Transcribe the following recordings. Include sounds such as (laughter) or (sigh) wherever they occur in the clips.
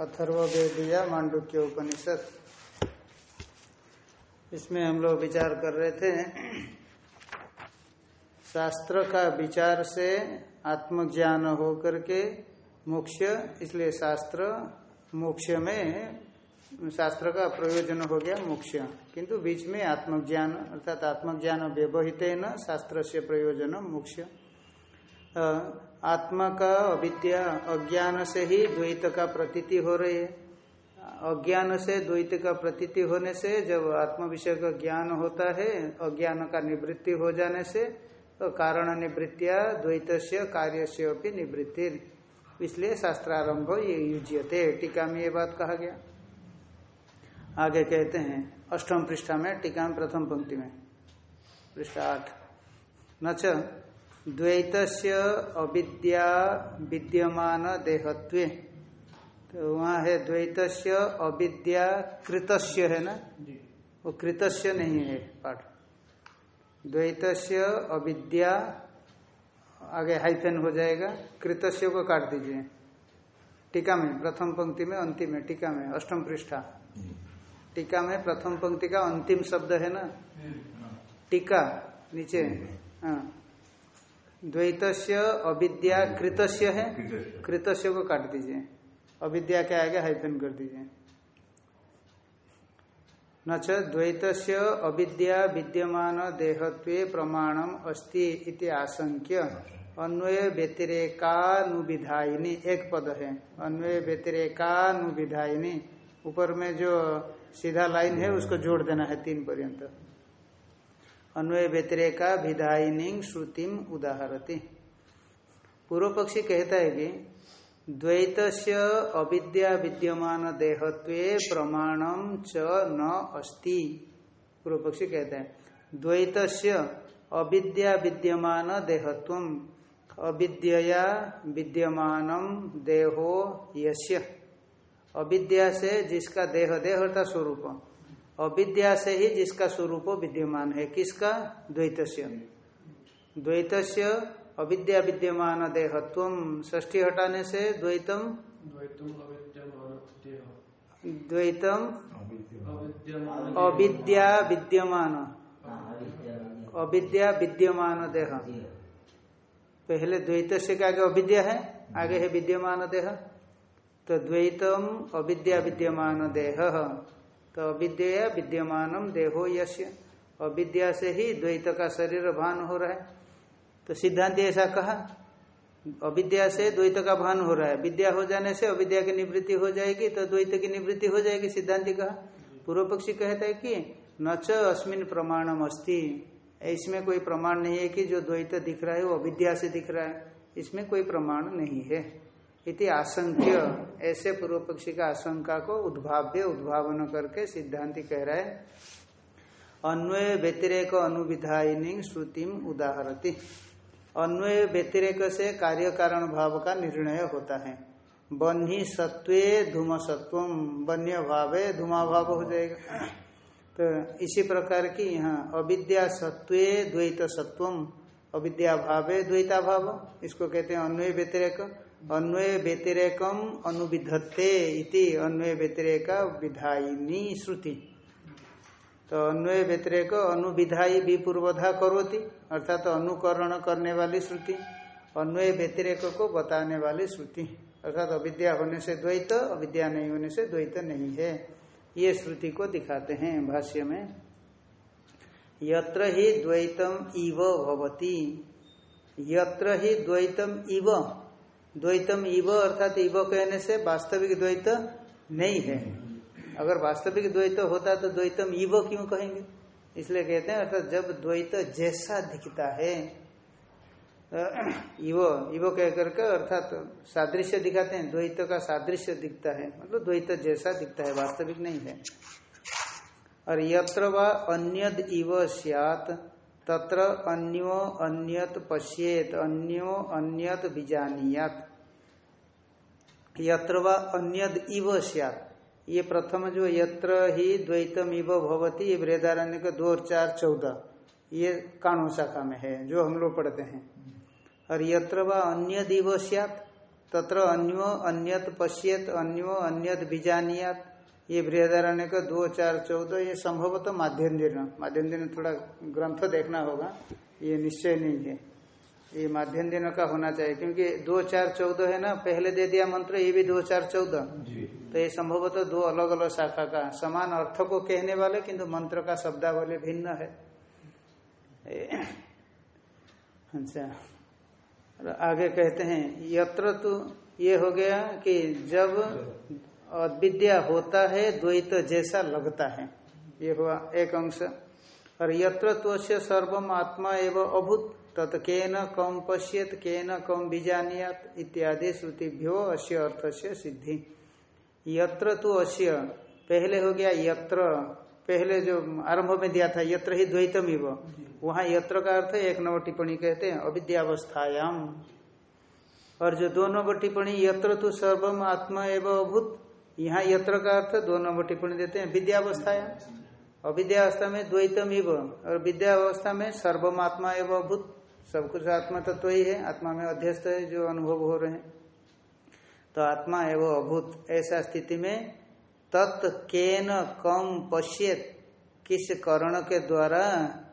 अथर्वेदिया मांडुक्य उपनिषद। इसमें हम लोग विचार कर रहे थे, शास्त्र का विचार से आत्मज्ञान हो करके मोक्ष, इसलिए शास्त्र मोक्ष में, शास्त्र का प्रयोजन हो गया मोक्ष। किंतु बीच में आत्मज्ञान, अर्थात आत्मज्ञान व्यवहित न शास्त्र से प्रयोजन मोक्ष। आत्मा का अविद्या, अज्ञान से ही द्वैत का प्रतीति हो रही है। अज्ञान से द्वैत का प्रतीति होने से जब आत्म विषय का ज्ञान होता है, अज्ञान का निवृत्ति हो जाने से तो कारण निवृत्तिया द्वैत से कार्य से निवृत्ति इसलिए शास्त्रारंभ ये युज्यते, टीका में ये बात कहा गया। आगे कहते हैं, अष्टम पृष्ठा में, टीका में प्रथम पंक्ति में। पृष्ठा आठ। नच द्वैत अविद्या विद्यमान देहत्व। तो वहाँ है द्वैत अविद्या कृतस्य है ना? वो कृतस्य नहीं है पाठ। द्वैत अविद्या आगे हाइफेन हो जाएगा कृतस्य को काट दीजिए। टीका में प्रथम पंक्ति में अंतिम में टीका में अष्टम पृष्ठा। टीका में प्रथम पंक्ति का अंतिम शब्द है ना? टीका नीचे। हाँ। द्वैत अविद्या कृतस्य है? कृतस्य। को काट दीजिए। अविद्या के आगे हाइफन कर दीजिए। न द्वैत अविद्या विद्यमान देहत्व प्रमाणम अस्ति इति आशंक्य। अन्वय व्यतिरेकानुविधायिनी एक पद है। अन्वय व्यतिरेकानुविधायिनी। ऊपर में जो सीधा लाइन है उसको जोड़ देना है तीन पर्यंत। अन्वय व्यतिरेका विधायिनी श्रुतिम उदाहरती। पूर्व पक्षी कहता है कि द्वैत अविद्या विद्यमान देहत्व प्रमाणम च न अस्ति। पूर्व पक्षी कहता है द्वैत अविद्या विद्यमान देहत्व अविद्या विद्यमान देहो यश्य अविद्या से जिसका देह देह अर्थात स्वरूप। अविद्या से ही जिसका स्वरूप विद्यमान है। किसका? द्वैत द्वैत अविद्या विद्यमान देहत्व। ष्ठी हटाने से द्वैतम? द्वैतम अविद्या विद्यमान। अविद्या विद्यमान देह। पहले द्वैत से क्या आगे अविद्या है आगे है विद्यमान देह। तो द्वैतम अविद्या विद्यमान देह। तो अविद्या विद्यमान देहो यश्य अविद्या से ही द्वैत का शरीर भान हो रहा है। तो सिद्धांत ऐसा कहा, अविद्या से द्वैत का भान हो रहा है। विद्या हो जाने से अविद्या की निवृत्ति हो जाएगी तो द्वैत की निवृत्ति हो जाएगी, सिद्धांति कहा। पूर्व पक्षी कहता है कि न च अस्मिन प्रमाणम अस्ति। इसमें कोई प्रमाण नहीं है कि जो द्वैत दिख रहा है वो अविद्या से दिख रहा है। इसमें कोई प्रमाण नहीं है। इति आशंक्य। ऐसे पूर्व पक्षी का आशंका को उद्भाव्य, उद्भावन करके सिद्धांति कह रहा है। अन्वय व्यतिरेक अनुविधायिनी श्रुतिम उदाहरती। अन्वय व्यतिरेक से कार्य कारण भाव का निर्णय होता है। बन्ही सत्वे धूम सत्व बन्य भावे धूमा भाव हो जाएगा। तो इसी प्रकार की यहाँ अविद्या सत्वे द्वैत सत्वम अविद्या भावे द्वैता भाव इसको कहते हैं अन्वय व्यतिरेक। अन्वय व्यतिरेकम अनुविधत्ते इति अन्वय व्यतिरेका विधायिनी श्रुति। तो अन्वय व्यतिरेक अनुविधाई भी पूर्वधा करोती, अर्थात तो अनुकरण करने वाली श्रुति अन्वय व्यतिरेक को बताने वाली श्रुति। अर्थात अविद्या होने से द्वैत, अविद्या नहीं होने से द्वैत नहीं है। ये श्रुति को दिखाते हैं भाष्य में। यत्र ही द्वैतम इव भवती। यत्र ही द्वैतम इव द्वैतम इव अर्थात इव कहने से वास्तविक द्वैत नहीं है। अगर वास्तविक द्वैत होता तो द्वैतम इव क्यों कहेंगे? इसलिए कहते हैं, अर्थात जब द्वैत जैसा दिखता है इवो इवो कह करके अर्थात सादृश्य दिखाते हैं, द्वैत का सादृश्य दिखता है। मतलब द्वैत जैसा दिखता है, वास्तविक नहीं है। और यत्र व अन्यद इव सियात तत्र अन्यो अन्यत पश्येत, अन्यो अन्यत बीजानियात यत्र व अन्यद इव सियात। ये प्रथम जो यत्र ही द्वैतम इव भवती, ये वृदारण्य का दो चार चौदह, ये काणु शाखा में है, जो हम लोग पढ़ते हैं। और यत्र व अन्य दिव सियात, तत्र अन्यो अन्यत पश्यत, अन्यो अन्यत बीजानियात ये बृहदारण्य का दो चार चौदह ये संभवतः माध्यम दिन माध्यम दिन थोड़ा ग्रंथ देखना होगा। ये निश्चय नहीं है। ये माध्यम दिन का होना चाहिए क्योंकि दो चार चौदह है ना पहले दे दिया मंत्र ये भी दो चार चौदह। तो ये संभवतः दो अलग अलग शाखा का समान अर्थ को कहने वाले किंतु मंत्र का शब्दावली भिन्न है। अच्छा। आगे कहते हैं यत्र तो ये हो गया कि जब अविद्या होता है, द्वैत जैसा लगता है। ये हुआ एक अंश। और यत्र तो सर्वम आत्मा एवं अभूत, तत् केन कम पश्यत, केन कम बीजानियात इत्यादि श्रुतिभ्यो अश्य अर्थ से सिद्धि। यत्र तो अश्य पहले हो गया यत्र, पहले जो आरंभ में दिया था, यत्र ही द्वैतम इव। वहाँ यत्र का अर्थ एक नंबर टिप्पणी कहते हैं, अविद्यावस्थायाम। और जो दो नंबर टिप्पणी, यत्र तो सर्वम आत्मा एवं अभूत यहाँ यत्र का अर्थ दो नंबर टिप्पणी देते हैं विद्यावस्थायाम अविद्यावस्था में द्वैतम इव, और विद्यावस्था में सर्वमात्मा एवं अभूत। सब कुछ आत्मा तत्व ही है, आत्मा में अध्यस्त है, जो अनुभव हो रहे हैं। तो आत्मा एवं अभूत, ऐसा स्थिति में तत् केन कम पश्यत, किस करण के द्वारा,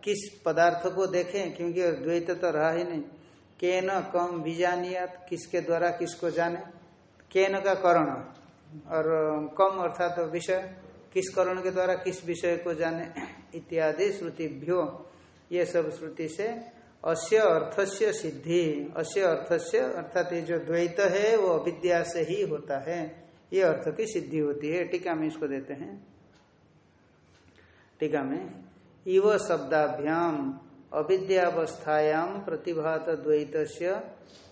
किस पदार्थ को देखें, क्योंकि द्वैत तो रहा ही नहीं। केन कम बीजानियात, किसके द्वारा, किसको जाने? केन का करण? और कम अर्थात तो विषय, किस करण के द्वारा किस विषय को जाने, इत्यादि, श्रुतिभ्यो, ये सब श्रुति से अस्य अर्थस्य सिद्धि, अस्य अर्थस्य, अर्थात ये जो द्वैत है, वो अविद्या से ही होता है। ये अर्थ की सिद्धि होती है। टीका में इसको देते हैं। टीका में, इव शब्दाभ्याम अविद्यावस्थायाम प्रतिभात द्वैत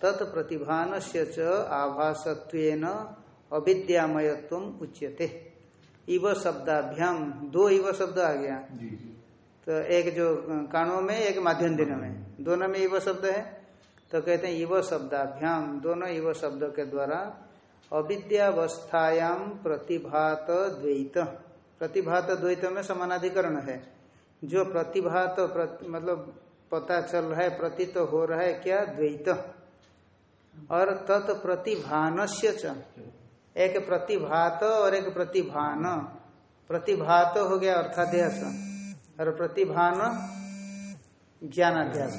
तत्प्रतिभान से आभासत्व अविद्यामयत्व उच्यते। इव शब्दाभ्याम दो इव शब्द आ गया। तो एक जो कानों में एक माध्यम दिन में। दोनों में इव शब्द है। तो कहते हैं इव शब्दाभ्याम दोनों इव शब्द के द्वारा अविद्यावस्थायाम प्रतिभात द्वैत। प्रतिभात द्वैत में समानाधिकरण है। जो प्रतिभात प्रति, मतलब पता चल रहा है प्रतीत तो हो रहा है क्या? द्वैत। और तत्प्रतिभान से एक प्रतिभात और एक प्रतिभान। प्रतिभात हो गया अर्थाध्यास। और प्रतिभान ज्ञानाध्यास।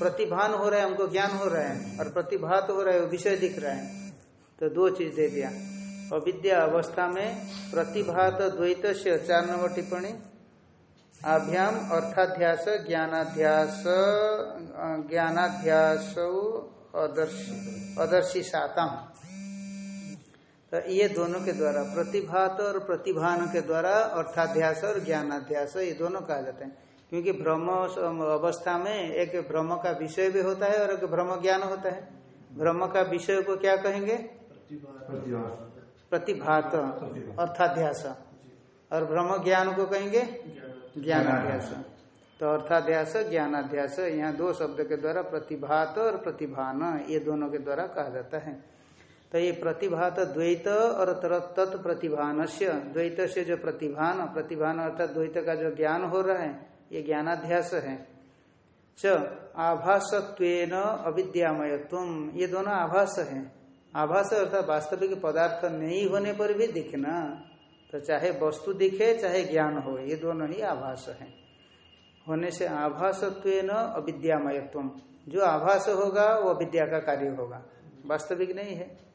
प्रतिभान हो रहा है, हमको ज्ञान हो रहा है। और प्रतिभात हो रहा है, विषय दिख रहा है। तो दो चीज़ दे दिया। अविद्या अवस्था में प्रतिभात द्वैत से चार नंबर टिप्पणी आभ्याम अर्थाध्यास, ज्ञानाध्यास ज्ञानाध्यास अदर्शी सातम तो ये दोनों के द्वारा प्रतिभात और प्रतिभान के द्वारा अर्थाध्यास और ज्ञानाध्यास ये दोनों कहा जाते हैं। क्योंकि भ्रम अवस्था में एक भ्रम का विषय भी होता है और एक भ्रम ज्ञान होता है। भ्रम का विषय को क्या कहेंगे? प्रतिभात। अर्थाध्यास। और भ्रम ज्ञान को कहेंगे? ज्ञानाध्यास। तो अर्थाध्यास ज्ञानाध्यास यहाँ दो शब्द के द्वारा प्रतिभात और प्रतिभान ये दोनों के द्वारा कहा जाता है। तो ये प्रतिभात द्वैत और तत्प्रतिभान से द्वैत से जो प्रतिभान प्रतिभान अर्थात द्वैत का जो ज्ञान हो रहा है, ये ज्ञानाध्यास है। च आभासत्व अविद्यामयत्व, ये दोनों आभास है। आभास अर्थात वास्तविक पदार्थ नहीं होने पर भी दिखना तो चाहे वस्तु दिखे, चाहे ज्ञान हो, ये दोनों ही आभास है। होने से आभासत्व अविद्यामयत्व, जो आभास होगा, वो अविद्या का कार्य होगा। वास्तविक नहीं है।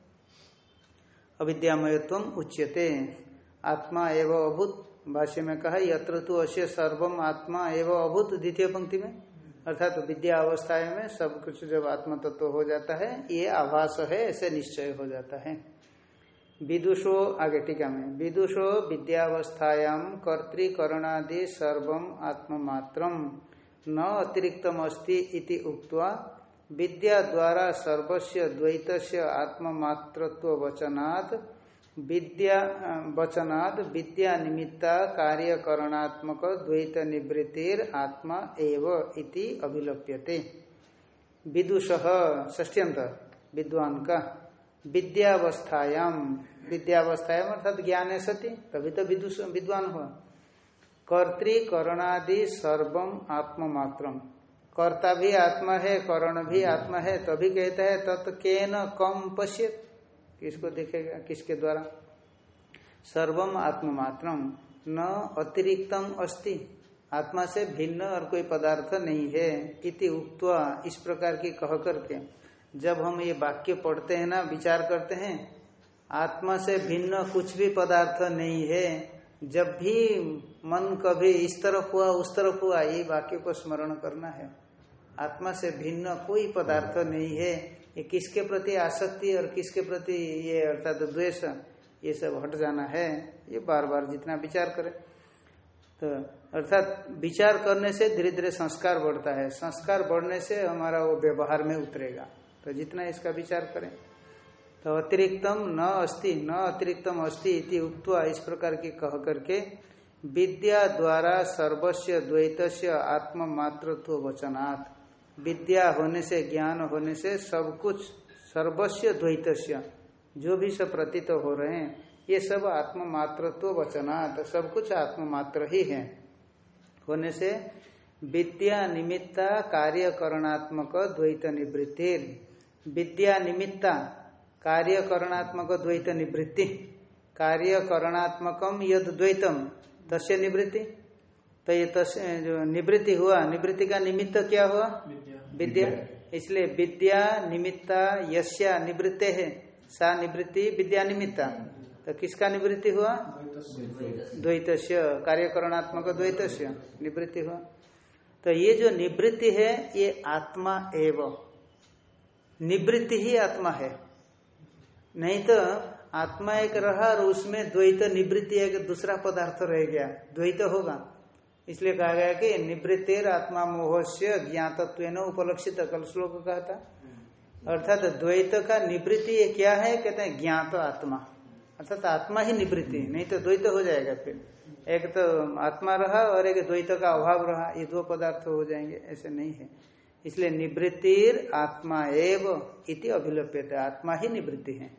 अविद्यामयत्व उच्यते। आत्मा एवं अभूत, भाष्य में कहा, यत्र तो अश्य सर्वम आत्मा एवं अभूत, द्वितीय पंक्ति में। अर्थात तो विद्या अवस्था में सब कुछ जब आत्म तत्व तो हो जाता है, ये आभास है, ऐसे निश्चय हो जाता है। विदुषो, आगे टीका में। विदुषो विद्यावस्थायाम कर्तिकरणादि सर्वम आत्ममात्र न अतिरिक्तम अस्ति इति विद्या द्वारा सर्वस्व द्वैत आत्ममात्रत्व वचनात्, विद्या वचनाद विद्या निमित्ता कार्यकरणात्मक द्वैत निवृत्तिर आत्मा एव इति अभिलप्यते। विदुष ष्ट्यंत विद्वान का। विद्यावस्थायाम विद्यावस्थायाम अर्थात ज्ञान सती, तभी तो विदुष, विद्वान हुआ कर्तिकरणादि सर्वम आत्ममात्रम। कर्ता भी आत्मा है, करण भी आत्मा है तभी कहता है, तत् के न कम पश्य किसको देखेगा? किसके द्वारा? सर्वम आत्ममात्रम, न अतिरिक्तम अस्ति। आत्मा से भिन्न और कोई पदार्थ नहीं है। इति उक्त्वा इस प्रकार की कह करके जब हम ये वाक्य पढ़ते हैं ना, विचार करते हैं, आत्मा से भिन्न कुछ भी पदार्थ नहीं है। जब भी मन कभी इस तरफ़ हुआ, उस तरफ़ हुआ, ये वाक्य को स्मरण करना है। आत्मा से भिन्न कोई पदार्थ नहीं है। ये किसके प्रति आसक्ति और किसके प्रति ये अर्थात तो द्वेष, ये सब हट जाना है। ये बार बार जितना विचार करें। तो अर्थात विचार करने से धीरे धीरे संस्कार बढ़ता है। संस्कार बढ़ने से हमारा वो व्यवहार में उतरेगा। तो जितना इसका विचार करें। तो अतिरिक्तम न अस्ति, न अतिरिक्तम अस्ति इति उक्त्वा इस प्रकार की कह करके विद्या द्वारा सर्वस्व द्वैत आत्म मातृत्व वचनात्। विद्या होने से, ज्ञान होने से सब कुछ सर्वस्व द्वैत जो भी सब प्रतीत हो रहे हैं, ये सब आत्म मातृत्व वचनात्, सब कुछ आत्म मात्र ही है। होने से विद्या निमित्ता कार्यकरणात्मक द्वैत निवृत्ति, विद्या निमित्ता कार्यकरणात्मक द्वैत निवृत्ति कार्यकरणात्मकम यद द्वैतम तस्य निवृत्ति। तो ये तो जो निवृत्ति हुआ निवृत्ति का निमित्त क्या हुआ? विद्या। इसलिए विद्या निमित्ता यश्या निवृत्ते है। सा निवृत्ति विद्या निमित्ता। तो किसका निवृत्ति हुआ? द्वैत कार्यकरणात्मक द्वैत निवृत्ति हुआ। तो ये जो निवृत्ति है ये आत्मा एव। निवृत्ति ही आत्मा है। नहीं तो आत्मा एक रहा और उसमें द्वैत निवृत्ति एक दूसरा पदार्थ रह गया। द्वैत होगा। इसलिए कहा गया कि निवृत्तिर आत्मा मोह से ज्ञातत्व उपलक्षित कल श्लोक कहा था। अर्थात द्वैत का निवृत्ति क्या है? कहते हैं ज्ञात आत्मा। अर्थात आत्मा ही निवृत्ति नहीं तो द्वैत हो जाएगा फिर। एक तो आत्मा रहा और एक द्वैत का अभाव रहा ये दो पदार्थ हो जाएँगे ऐसे नहीं है। इसलिए निवृत्तिर आत्मा एव इति अभिलप्यता आत्मा ही निवृत्ति है।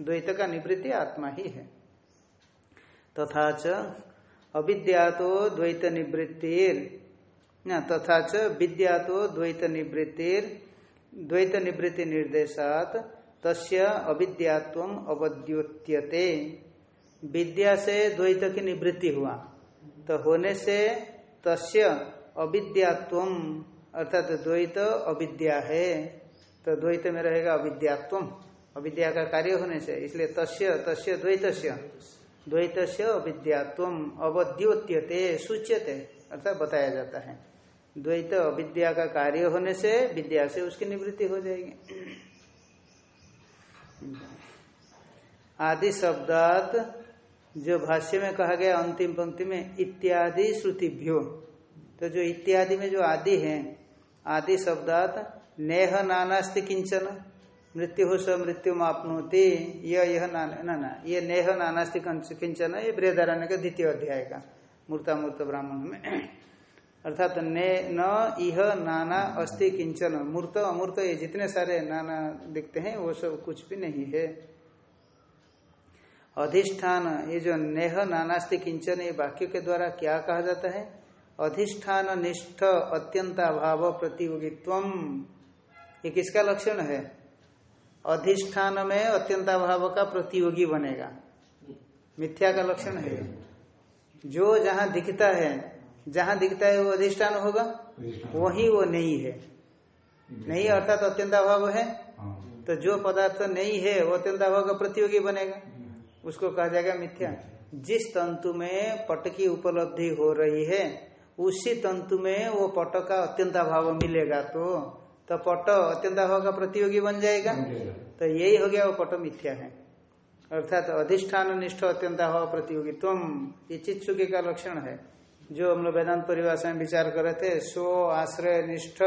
द्वैत का निवृत्ति आत्मा ही है। तथा च अविद्या तो द्वैत निवृत्तिर तथा च विद्या तो द्वैत निवृत्तिर द्वैत निवृत्ति निर्देशात तस्य अविद्यात्व अवद्योत्यते। विद्या से द्वैत की निवृत्ति हुआ। तो होने से तस्य अविद्यात्व, अर्थात द्वैत अविद्या है। तो द्वैत में रहेगा अविद्यात्व। अविद्या का कार्य होने से, इसलिए तस्य तस्य द्वैत द्वैत से अविद्यात्व अवद्योत्यते, सूच्यते, अर्थात बताया जाता है। द्वैत अविद्या का कार्य होने से विद्या से उसकी निवृत्ति हो जाएगी। आदि शब्दात जो भाष्य में कहा गया अंतिम पंक्ति में इत्यादि श्रुतिभ्यो। तो जो इत्यादि में जो आदि है, आदि शब्दात नेह नानास्ति किंचन। मृत्यु हो स मृत्यु मापनोति यह यह ना ना, ये नेह नानास्ति किंचन ये बृहदारण्य का द्वितीय अध्याय का मूर्ता मूर्त ब्राह्मण में अर्थात ने, न, इह, नाना, अस्ति किंचन मूर्त, अमूर्त, ये जितने सारे नाना दिखते हैं, वो सब कुछ भी नहीं है। अधिष्ठान, ये जो नेह, नानास्ति किंचन ये वाक्य के द्वारा क्या कहा जाता है? अधिष्ठान, निष्ठ, अत्यंताभाव प्रतियोगित्व ये किसका लक्षण है? अधिष्ठान में अत्यंताभाव का प्रतियोगी बनेगा। मिथ्या का लक्षण है। जो जहाँ दिखता है जहाँ दिखता है वो अधिष्ठान होगा वही वो नहीं है। नहीं अर्थात तो अत्यंताभाव है? तो जो पदार्थ नहीं है वो अत्यंताभाव का प्रतियोगी बनेगा। उसको कहा जाएगा मिथ्या। जिस तंतु में पट की उपलब्धि हो रही है उसी तंतु में वो पट का अत्यंताभाव मिलेगा तो तो पट अत्यंताभाव का प्रतियोगी बन जाएगा। तो यही हो गया वो पट मिथ्या है। अर्थात अधिष्ठान निष्ठ अत्यंताभाव प्रतियोगी तुम ये चित्सुकी का लक्षण है। जो हम लोग वेदांत परिभाषा में विचार कर रहे थे सो आश्रय निष्ठ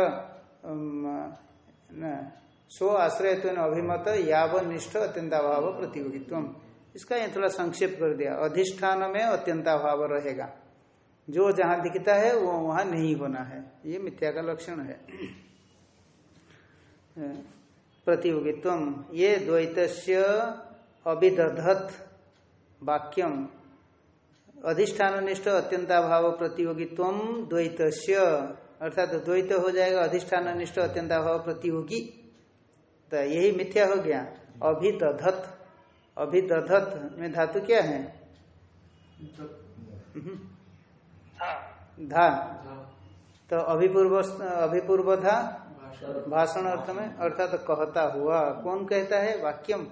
सो आश्रय तो अभिमत याव निष्ठ अत्यंताभाव प्रतियोगित्व इसका ये थोड़ा संक्षेप कर दिया। अधिष्ठान में अत्यंताभाव रहेगा। जो जहाँ दिखता है वो वहाँ नहीं होना है। ये मिथ्या का लक्षण है। प्रतियोगित्व ये द्वैत अभिदधत वाक्यम। अधिष्ठान निष्ठ अत्यंताभाव प्रतियोगित्व द्वैत अर्थात तो द्वैत हो जाएगा अधिष्ठान निष्ठ अत्यंत अभाव प्रतियोगी। तो यही मिथ्या हो गया। अभिदधत। अभिदधत में धातु क्या है? धा। तो अभिपूर्व अभिपूर्व था भाषण अर्थ में अर्थात तो कहता हुआ। कौन कहता है? वाक्यम।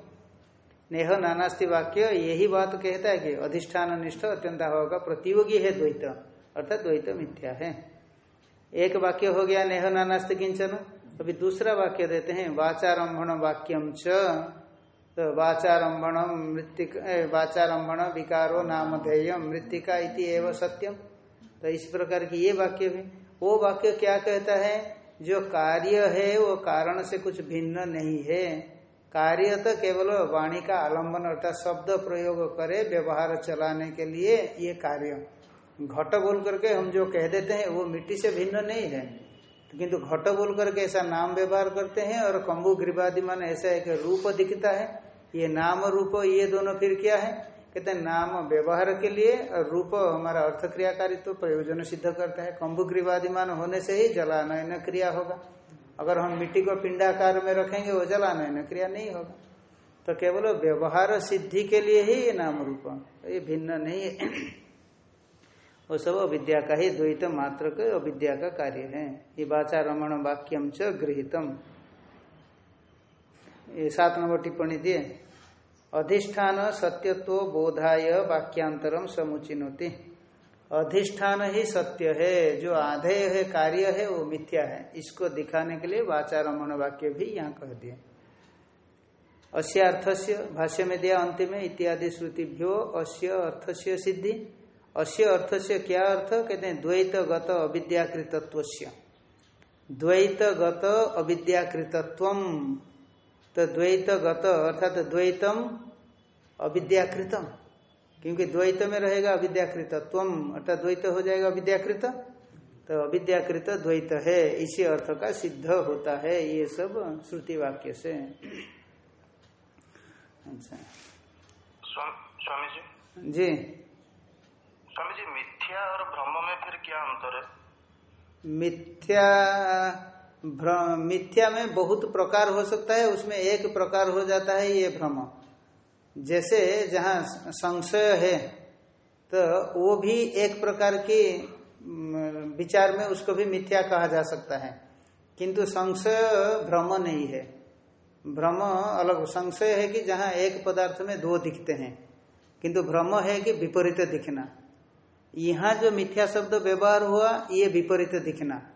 नेह नानास्ति वाक्य, यही बात कहता है कि अधिष्ठान निष्ठ अत्यंत का प्रतियोगी है द्वैत। अर्थात द्वैत मिथ्या है। एक वाक्य हो गया नेह नानास्ति किंचन। अभी दूसरा वाक्य देते हैं, वाचारंभण वाक्यम च। तो वाचारंभण मृतिक वाचारंभण विकारो नामधेय मृतिका इति एवं सत्यम तो इस प्रकार की ये वाक्य भी वो वाक्य क्या कहता है? जो कार्य है वो कारण से कुछ भिन्न नहीं है। कार्य तो केवल वाणी का आलंबन अर्थात शब्द प्रयोग करे व्यवहार चलाने के लिए ये कार्य। घट बोल करके हम जो कह देते हैं, वो मिट्टी से भिन्न नहीं है। किंतु घट बोल करके ऐसा नाम व्यवहार करते हैं और कम्बु ग्रीवादि मान ऐसा एक रूप दिखता है। ये नाम रूप ये दोनों फिर क्या है? कहते हैं, नाम व्यवहार के लिए और रूप हमारा अर्थ क्रियाकारी तो प्रयोजन सिद्ध करता है। कम्बु ग्रीवादिमान होने से ही जलानयन क्रिया होगा। अगर हम मिट्टी को पिंडाकार में रखेंगे, वो जलानयन क्रिया नहीं होगा। तो केवल व्यवहार सिद्धि के लिए ही ये नाम रूप ये भिन्न नहीं है। (clears throat) वो सब अविद्या का ही द्वैत मात्र के अविद्या का कार्य है। ये बाचा रमण वाक्यम च गृहितम। ये सात नंबर टिप्पणी दिए। अधिष्ठान सत्यत्व बोधाय वाक्यांतरम समुचिनोति। अधिष्ठान ही सत्य है, जो आधेय है, कार्य है, वो मिथ्या है। इसको दिखाने के लिए वाचारमण वाक्य भी यहाँ कह दिए। अस्य अर्थस्य भाष्य में दिया अंतिम में इत्यादि श्रुतिभ्यो अस्य अर्थस्य सिद्धि। अस्य अर्थ से क्या अर्थ? कहते हैं द्वैतगत अविद्याकृतत्व द्वैतगत अविद्याकृतत्व तो द्वैतगत अर्थात द्वैतम अविद्याकृतम। क्योंकि द्वैत में रहेगा अविद्याकृतत्व अर्थात द्वैत हो जाएगा अविद्याकृत। तो अविद्याकृत द्वैत है इसी अर्थ का सिद्ध होता है ये सब श्रुति वाक्य से। अच्छा। स्वामी जी जी। स्वामी जी मिथ्या और भ्रम में फिर क्या अंतर है? मिथ्या मिथ्या में बहुत प्रकार हो सकता है, उसमें एक प्रकार हो जाता है ये भ्रम। जैसे जहाँ संशय है तो वो भी एक प्रकार की विचार में उसको भी मिथ्या कहा जा सकता है। किंतु संशय भ्रम नहीं है। भ्रम अलग, संशय है कि जहाँ एक पदार्थ में दो दिखते हैं। किंतु भ्रम है कि विपरीत दिखना। यहाँ जो मिथ्या शब्द व्यवहार हुआ, ये विपरीत दिखना।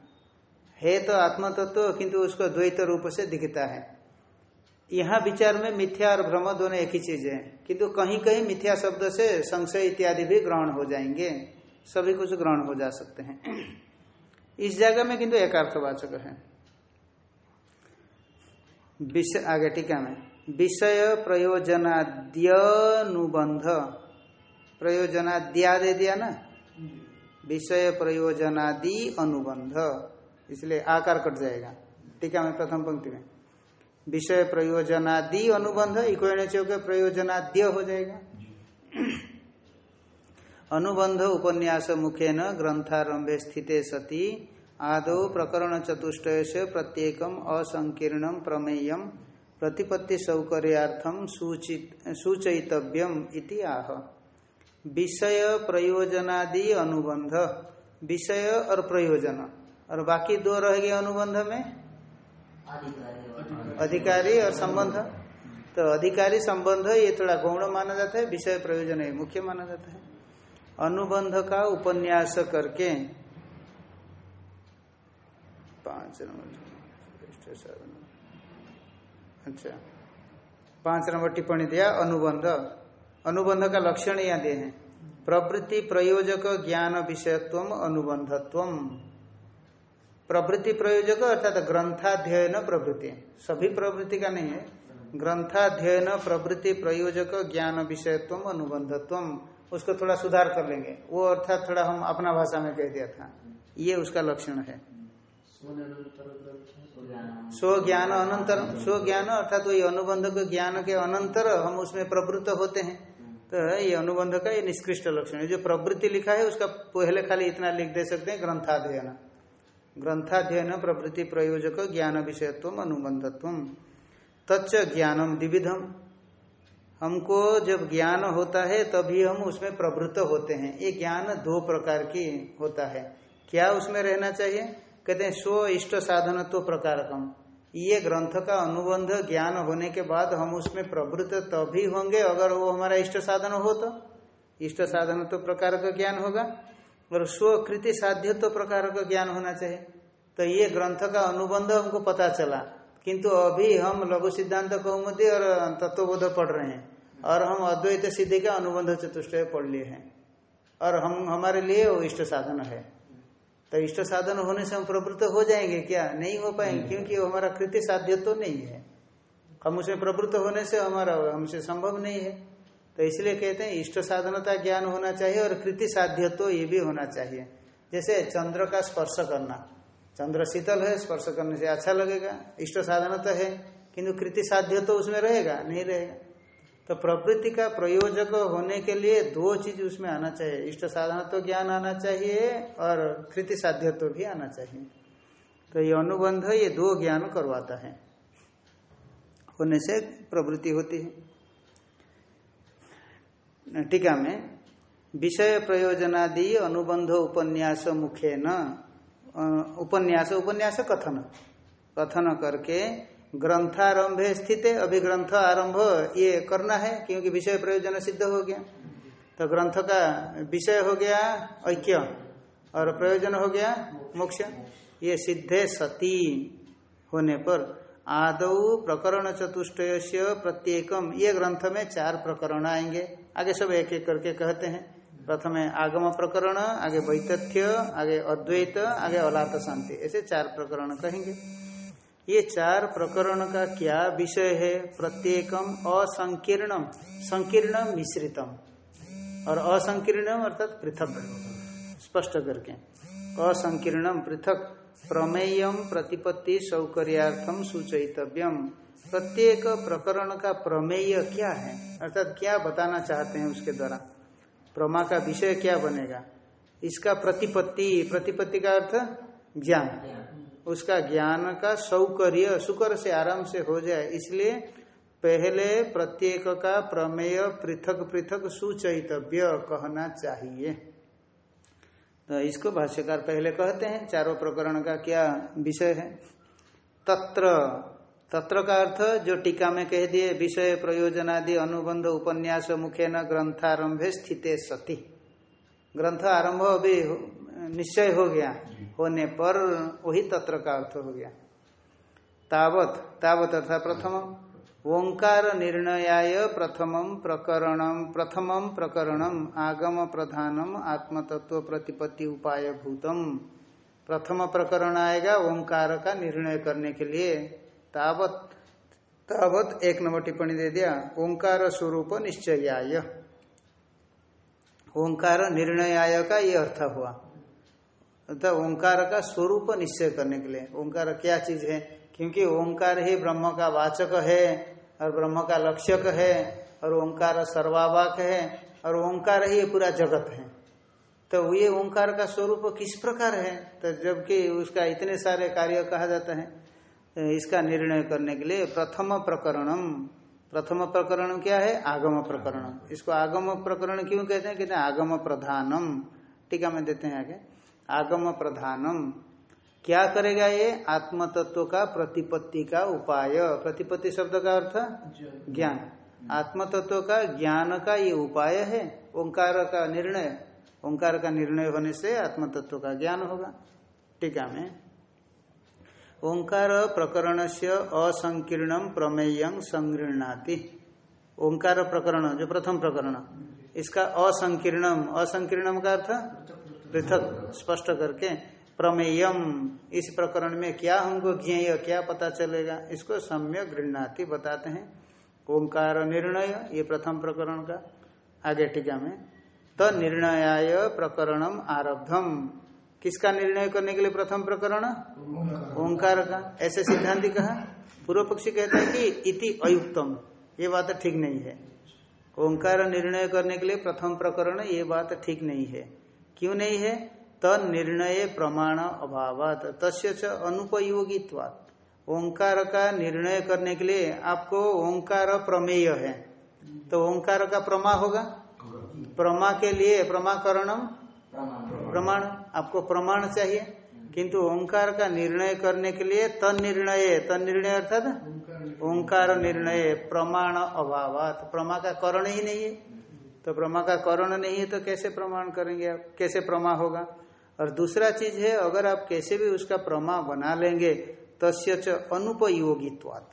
है तो आत्म तत्व किंतु उसको द्वैत रूप से दिखता है। यहाँ विचार में मिथ्या और भ्रम दोनों एक ही चीज़ है। किंतु कहीं कहीं मिथ्या शब्द से संशय इत्यादि भी ग्रहण हो जाएँगे। सभी कुछ ग्रहण हो जा सकते हैं। इस जगह में किंतु एकार्थवाचक है। आगे टीका में। विषय प्रयोजनाद्यनुबंध। प्रयोजनाद्या दे दिया ना? विषय प्रयोजनादि अनुबंध। इसलिए आकार कट जाएगा। टीका में प्रथम पंक्ति में। विषय प्रयोजनादि अनुबंध इकोण चौके प्रयोजनाद्य हो जाएगा। अनुबंध उपन्यास मुखेन ग्रंथारंभे स्थिते सती, आदौ प्रकरण चतुष्टय से प्रत्येकम असंकीर्णम प्रमेयम प्रतिपत्ति सौकर्यार्थम सूचित इति आह। विषय प्रयोजनादि अनुबंध। विषय और प्रयोजन। और बाकी दो रह गए अनुबंध में? अधिकारी और संबंध। तो अधिकारी संबंध ये थोड़ा गौण माना जाता है विषय प्रयोजन है मुख्य माना जाता है। अनुबंध का उपन्यास करके पाँच नंबर अच्छा पाँच नंबर टिप्पणी दिया अनुबंध। अनुबंध का लक्षण यहाँ दिए हैं। प्रवृत्ति प्रयोजक ज्ञान विषयत्व अनुबंधत्व। प्रवृत्ति प्रयोजक अर्थात ग्रंथाध्ययन प्रवृत्ति। सभी प्रवृत्ति का नहीं है। ग्रंथाध्ययन प्रवृत्ति प्रयोजक ज्ञान विषयत्व अनुबंधत्व उसको थोड़ा सुधार कर लेंगे। वो अर्थात थोड़ा हम अपना भाषा में कह दिया था। ये उसका लक्षण है। स्व ज्ञान अनंतर। स्व ज्ञान अर्थात वही अनुबंध के ज्ञान के अनंतर हम उसमें प्रवृत्त होते हैं। तो ये अनुबंध का ये निष्कृष्ट लक्षण है। जो प्रवृत्ति लिखा है, उसका पहले खाली इतना लिख दे सकते हैं, ग्रंथाध्ययन। ग्रंथाध्ययन प्रवृत्ति प्रयोजक, ज्ञान विषयत्व अनुबंधत्व तच्च ज्ञानम द्विविधम। हमको जब ज्ञान होता है, तभी हम उसमें प्रवृत्त होते हैं। ये ज्ञान दो प्रकार की होता है। क्या उसमें रहना चाहिए? कहते हैं, स्व इष्ट साधनत्व प्रकारकम। ये ग्रंथ का अनुबंध ज्ञान होने के बाद हम उसमें प्रवृत्त तभी होंगे अगर वो हमारा इष्ट साधन हो तो। इष्ट साधन तो प्रकार का ज्ञान होगा। और स्वकृति साध्य तो प्रकार का ज्ञान होना चाहिए। तो ये ग्रंथ का अनुबंध हमको पता चला। किंतु अभी हम लघु सिद्धांत कौमुदी और तत्वबोध पढ़ रहे हैं और हम अद्वैत सिद्धि का अनुबंध चतुष्टय पढ़ लिए हैं। और हम हमारे लिए वो इष्ट साधन है। तो इष्ट साधन होने से हम प्रवृत्त हो जाएँगे क्या? नहीं हो पाएँगे क्योंकि वो हमारा कृति साध्य तो नहीं है। हम उसमें प्रवृत्त होने से हमारा हमसे संभव नहीं है। तो इसलिए कहते हैं इष्ट साधनता ज्ञान होना चाहिए और कृति साध्य तो ये भी होना चाहिए। जैसे चंद्र का स्पर्श करना। चंद्र शीतल है, स्पर्श करने से अच्छा लगेगा। इष्ट साधनता है, किंतु कृति साध्य तो उसमें रहेगा? नहीं रहेगा। तो प्रवृत्ति का प्रयोजक होने के लिए दो चीज़ उसमें आना चाहिए। इष्ट साधन तो ज्ञान आना चाहिए और कृति साध्य तो भी आना चाहिए। तो ये अनुबंध, ये दो ज्ञान करवाता है। होने से प्रवृत्ति होती है। टीका में, विषय प्रयोजनादि अनुबंध उपन्यास मुखे न उपन्यास उपन्यास कथन। कथन करके ग्रंथारंभे स्थित अभी ग्रंथ आरंभ ये करना है, क्योंकि विषय प्रयोजन सिद्ध हो गया। तो ग्रंथ का विषय हो गया ऐक्य, और प्रयोजन हो गया मोक्ष। ये सिद्धे सती होने पर आदौ प्रकरण चतुष्टय प्रत्येकम, ये ग्रंथ में चार प्रकरण आएँगे। आगे सब एक एक करके कहते हैं। प्रथम आगम प्रकरण, आगे वैतथ्य, आगे अद्वैत, आगे अलात शांति। ऐसे चार प्रकरण कहेंगे। ये चार प्रकरण का क्या विषय है? प्रत्येकम असंकीर्णम संकीर्ण मिश्रितम। और असंकीर्णम अर्थात पृथक। स्पष्ट करके। असंकीर्णम पृथक, प्रमेयम प्रतिपत्ति सौकर्यार्थम सूचयितव्यम। प्रत्येक प्रकरण का प्रमेय क्या है? अर्थात क्या बताना चाहते हैं उसके द्वारा? प्रमा का विषय क्या बनेगा? इसका प्रतिपत्ति प्रतिपत्ति का अर्थ ज्ञान। उसका ज्ञान का सौकर्य, सुकर से आराम से हो जाए। इसलिए पहले प्रत्येक का प्रमेय पृथक पृथक सुचैतव्य कहना चाहिए। तो इसको भाष्यकार पहले कहते हैं। चारों प्रकरण का क्या विषय है? तत्र तत्र का अर्थ, जो टीका में कह दिए, विषय प्रयोजनादि, अनुबंध, उपन्यास मुखे न ग्रंथारंभे स्थित सती। ग्रंथ आरंभ अभी निश्चय हो गया। होने पर वही तत्र का अर्थ हो गया। तावत तावत अर्थात प्रथम। ओंकार निर्णयाय प्रथम प्रकरण प्रथम प्रकरण, आगम प्रधानम आत्मतत्व प्रतिपत्ति उपाय भूतम प्रथम प्रकरण आएगा ओंकार का निर्णय करने के लिए। तावत तावत एक नंबर टिप्पणी दे दिया, ओंकार स्वरूप निश्चयाय। ओंकार निर्णयाय का ये अर्थ हुआ। अर्थात ओंकार का स्वरूप निश्चय करने के लिए। ओंकार क्या चीज़ है? क्योंकि ओंकार ही ब्रह्म का वाचक है, और ब्रह्म का लक्ष्यक है, और ओंकार सर्वावाक है, और ओंकार ही पूरा जगत है। तो ये ओंकार का स्वरूप किस प्रकार है? तो जबकि उसका इतने सारे कार्य कहा जाता है। इसका निर्णय करने के लिए प्रथम प्रकरणम। प्रथम प्रकरण क्या है? आगम प्रकरण इसको आगम प्रकरण क्यों कहते हैं? कहते हैं आगम प्रधानम। टीका में देते हैं आगे। आगम प्रधानम। क्या करेगा ये? आत्म तत्व का प्रतिपत्ति का उपाय। प्रतिपत्ति शब्द का अर्थ? ज्ञान। आत्म तत्व का, ज्ञान का ये उपाय है? ओंकार का निर्णय। ओंकार का निर्णय होने से आत्म तत्व का ज्ञान होगा। टीका में ओंकार प्रकरण से असंकीर्णम प्रमेय संगृणाति ओंकार प्रकरण, जो प्रथम प्रकरण, इसका असंकीर्णम असंकीर्णम का अर्थ? पृथक, स्पष्ट करके प्रमेयम इस प्रकरण में क्या हमको ज्ञेय, क्या पता चलेगा, इसको सम्यक गृहणाति बताते हैं। ओंकार निर्णय, ये प्रथम प्रकरण का, आगे टीका में। तो निर्णयाय प्रकरणम आरब्धम। किसका निर्णय करने के लिए प्रथम प्रकरण? ओंकार का। ऐसे सिद्धांति कहा। पूर्व पक्षी कहता है कि इति अयुक्तम। ये बात ठीक नहीं है। ओंकार निर्णय करने के लिए प्रथम प्रकरण ये बात ठीक नहीं है। क्यों नहीं है? तनिर्णय प्रमाण अभावात। तस्य च अनुपयोगित्वात्। ओंकार का निर्णय करने के लिए आपको ओंकार प्रमेय है। तो ओंकार का प्रमा होगा? प्रमा के लिए प्रमाकरणम प्रमाण, आपको प्रमाण चाहिए। किंतु ओंकार का निर्णय करने के लिए तन निर्णय तन निर्णय अर्थात ओंकार निर्णय, प्रमाण अभाव प्रमा का करण ही नहीं है। तो प्रमा का करण नहीं है तो कैसे प्रमाण करेंगे आप? कैसे प्रमा होगा? और दूसरा चीज़ है, अगर आप कैसे भी उसका प्रमा बना लेंगे, तस्य च अनुपयोगित्वात।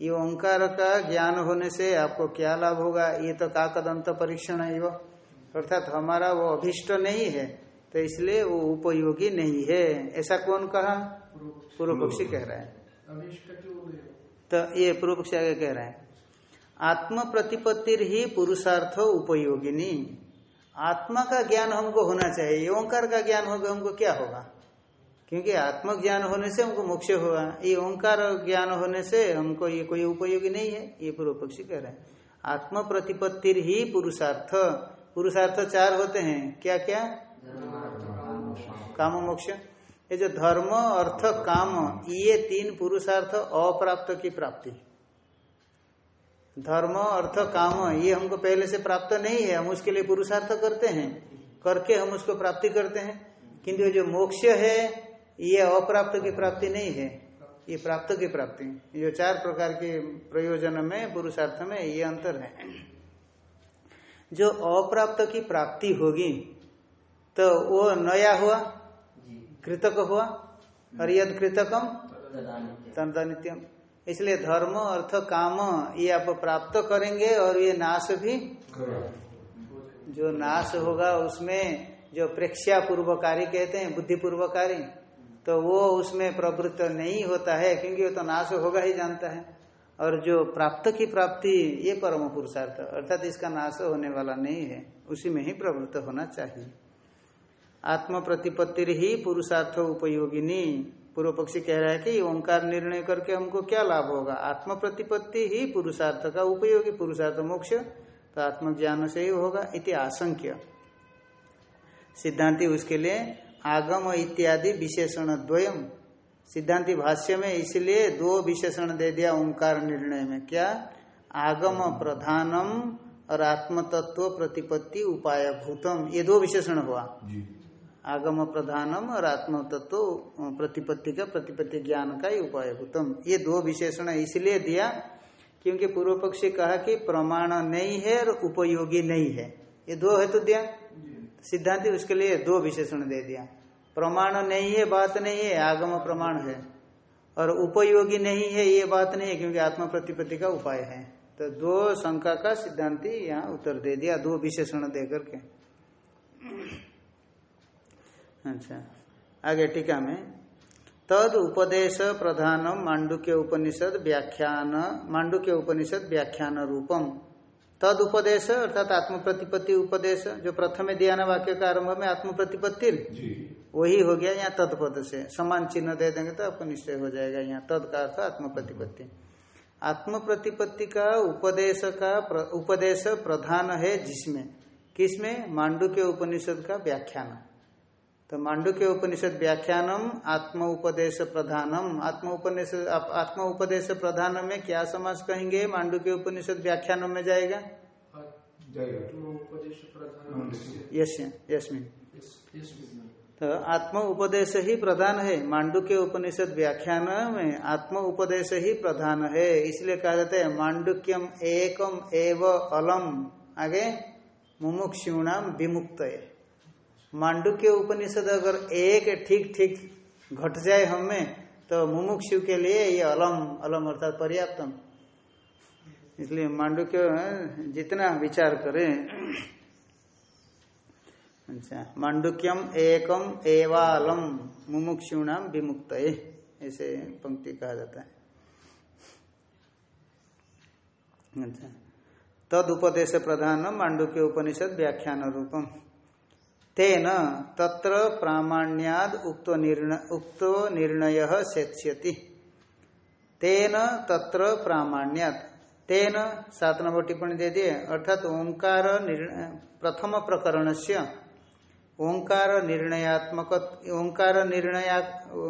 ये ओंकार का ज्ञान होने से आपको क्या लाभ होगा? ये तो काकदंत परीक्षण है वो। अर्थात हमारा वो अभिष्ट नहीं है। तो इसलिए वो उपयोगी नहीं है। ऐसा कौन कहा? पूर्व पक्षी कह रहा है। तो ये पूर्व पक्षी आगे कह रहा है। आत्म प्रतिपत्ति ही पुरुषार्थ उपयोगिनी। आत्मा का ज्ञान हमको होना चाहिए। ओंकार का ज्ञान होगा हमको क्या होगा? क्योंकि आत्म ज्ञान होने से हमको मोक्ष होगा। ये ओंकार ज्ञान होने से हमको ये कोई उपयोगी नहीं है ये पूर्व पक्षी कह रहे हैं। आत्म प्रतिपत्ति ही पुरुषार्थ। पुरुषार्थ चार होते हैं। क्या क्या काम मोक्ष। ये जो धर्म, अर्थ, काम, ये तीन पुरुषार्थ अप्राप्त की प्राप्ति। धर्म, अर्थ, काम, ये हमको पहले से प्राप्त नहीं है। हम उसके लिए पुरुषार्थ करते हैं। करके हम उसको प्राप्ति करते हैं। किंतु जो मोक्ष है, ये अप्राप्त की प्राप्ति नहीं है। ये प्राप्त की प्राप्ति। ये चार प्रकार के प्रयोजन में, पुरुषार्थ में ये अंतर है। जो अप्राप्त की प्राप्ति होगी तो वो नया हुआ। कृतक हुआ? और यद कृतकम तंदानित्यम इसलिए धर्म अर्थ काम ये आप प्राप्त करेंगे और ये नाश भी जो नाश होगा उसमें जो प्रेक्षा पूर्वकारी कहते हैं बुद्धि पूर्वकारी तो वो उसमें प्रवृत्त नहीं होता है क्योंकि वो तो नाश होगा ही जानता है। और जो प्राप्त की प्राप्ति ये परम पुरुषार्थ अर्थात इसका नाश होने वाला नहीं है उसी में ही प्रवृत्त होना चाहिए। आत्म प्रतिपत्ति ही पुरुषार्थ उपयोगिनी। पूर्व पक्षी कह रहा है कि ओंकार निर्णय करके हमको क्या लाभ होगा? आत्म प्रतिपत्ति ही पुरुषार्थ का उपयोगी, पुरुषार्थ मोक्ष तो आत्मज्ञान से ही होगा इति आशंक्य। सिद्धांति उसके लिए आगम इत्यादि विशेषण द्वयम। सिद्धांति भाष्य में इसलिए दो विशेषण दे दिया ओंकार निर्णय में। क्या? आगम प्रधानम और आत्म तत्व प्रतिपत्ति उपाय भूतम ये दो विशेषण हुआ। आगम प्रधानम और आत्म तत्व प्रतिपत्ति का प्रतिपत्ति ज्ञान का ही उपाय भूतम ये दो विशेषण इसलिए दिया क्योंकि पूर्व पक्षी कहा कि प्रमाण नहीं है और उपयोगी नहीं है। ये दो हेतु तो दिया? सिद्धांति उसके लिए दो विशेषण दे दिया। प्रमाण नहीं है, बात नहीं है, आगम प्रमाण है। और उपयोगी नहीं है, ये बात नहीं है क्योंकि आत्म प्रतिपत्ति का उपाय है। तो दो शंका का सिद्धांति यहाँ उत्तर दे दिया, दो विशेषण दे करके। अच्छा। आगे टीका में तद उपदेश प्रधान मांडुक्य उपनिषद व्याख्यान मांडुक्य उपनिषद व्याख्यान रूपम। तद उपदेश अर्थात आत्म प्रतिपत्ति उपदेश जो प्रथम दिया ना वाक्य का आरंभ में आत्म प्रतिपत्ति वही हो गया यहाँ तत्पद से। समान चिन्ह दे देंगे तो आपको निश्चय हो जाएगा यहाँ तद का अर्थ आत्म प्रतिपत्ति आत्म प्रतिपत्ति का उपदेश का प्र, उपदेश प्रधान है जिसमें किसमें? मांडू के उपनिषद का व्याख्यान। तो मांडू के उपनिषद व्याख्यानम आत्म उपदेश प्रधानम। आत्म उपनिष आत्म उपदेश प्रधान में क्या समाज कहेंगे? मांडू के उपनिषद व्याख्यानम में जाएगा। यशमिन। तो आत्म उपदेश ही प्रधान है। मांडू के उपनिषद व्याख्यान में आत्म उपदेश ही प्रधान है। इसलिए कहा जाता है मांडुक्यम एकम एव अलम। आगे मुमुक्षुणाम विमुक्त मांडुक्य उपनिषद अगर एक ठीक ठीक घट जाए हमें तो मुमुक्षु के लिए ये अलम अलम अर्थात पर्याप्तम। इसलिए मांडुक्य जितना विचार करें अच्छा मांडुक्यम एकम एवालम मुमुक्षुणाम विमुक्त ऐसे पंक्ति कहा जाता है। अच्छा तद उपदेश प्रधान मांडुक्य उपनिषद व्याख्यान रूपम। तेन तत्र प्रामाण्याद उक्त निर्णय उक्त निर्णय सेत्स्यति तेन तत्र प्रामाण्याद तेन सात नंबर टिप्पणी दे दिए अर्थात ओंकार प्रथम प्रकरण से ओंकार निर्णयात्मक ओंकार निर्णया